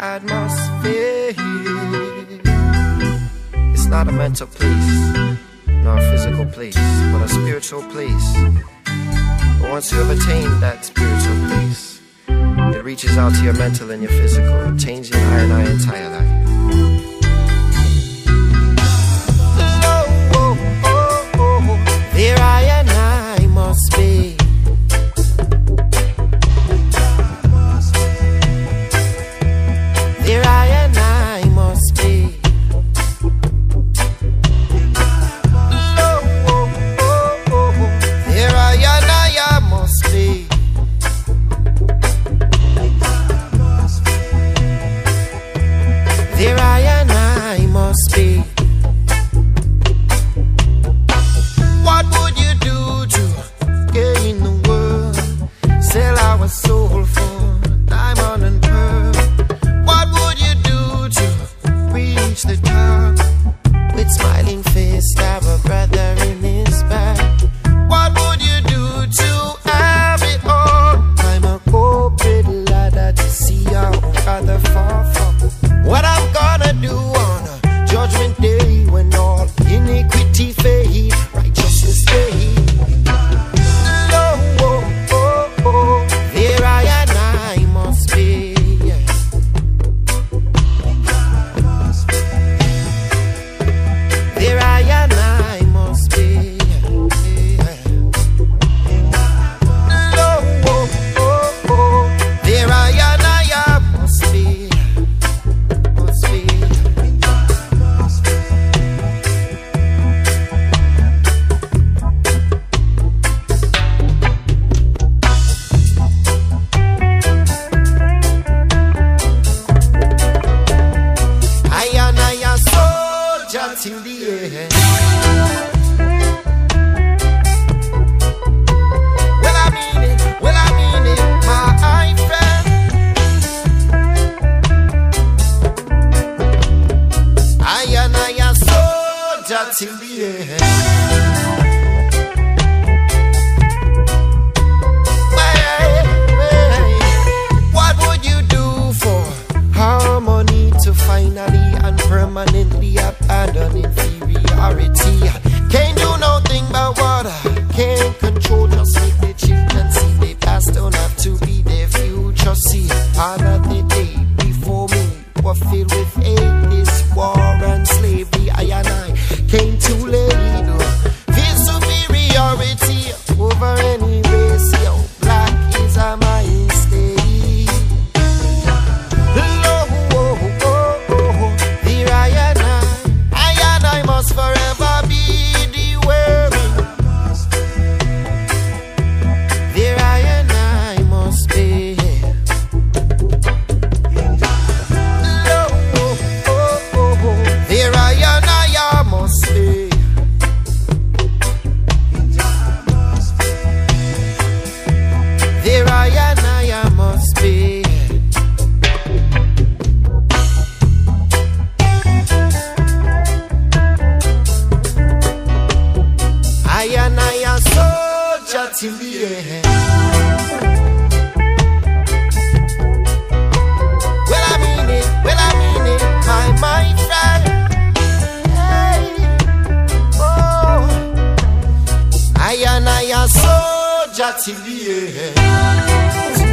atmosphere. It's not a mental place, nor a physical place, but a spiritual place. But once you have attained that spiritual place, it reaches out to your mental and your physical, changing I and I entire life. Sell our soul for diamond and pearl. What would you do to reach the top? With smiling till the end. Well, I mean it, well, I mean it, my friend. I and I a soldier till the. Inferiority? Can't do nothing but water, I and I a soldier till the. Well, I mean it, well, I mean it, my, my friend. Hey, oh. I and I soldier till the end.